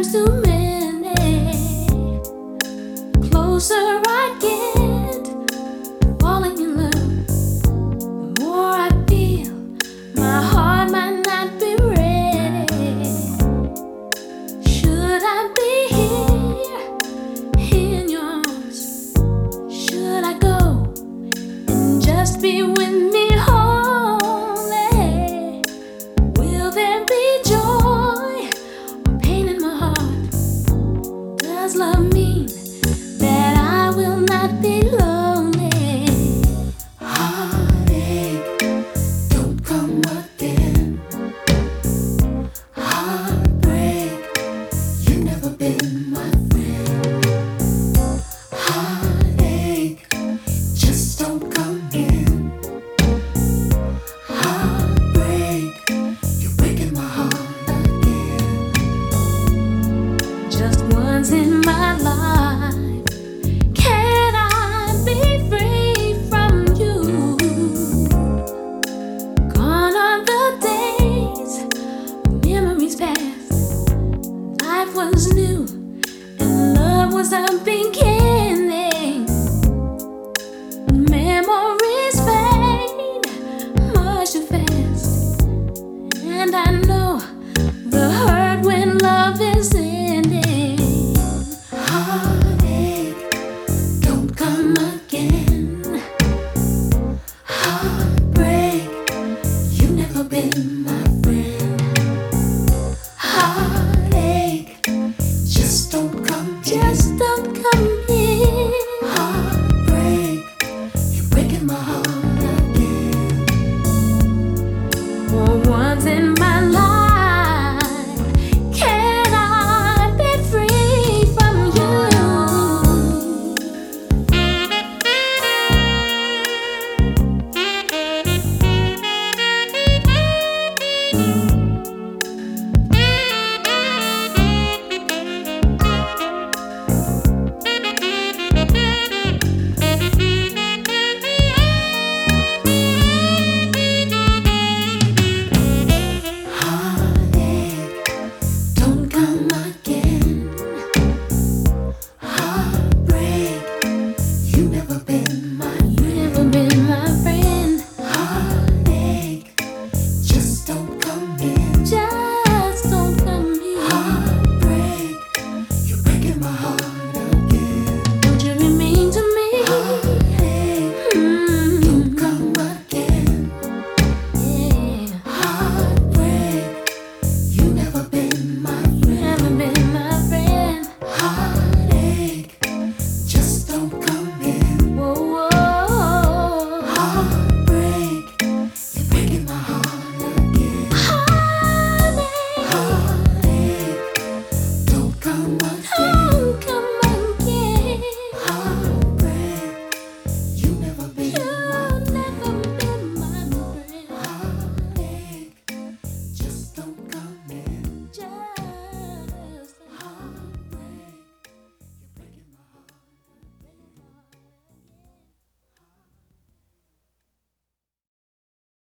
times too many. Closer I get, falling in love. The more I feel, my heart might not be ready. Should I be here in your arms? Should I go and just be with me was new, and love was a beginning. Mama.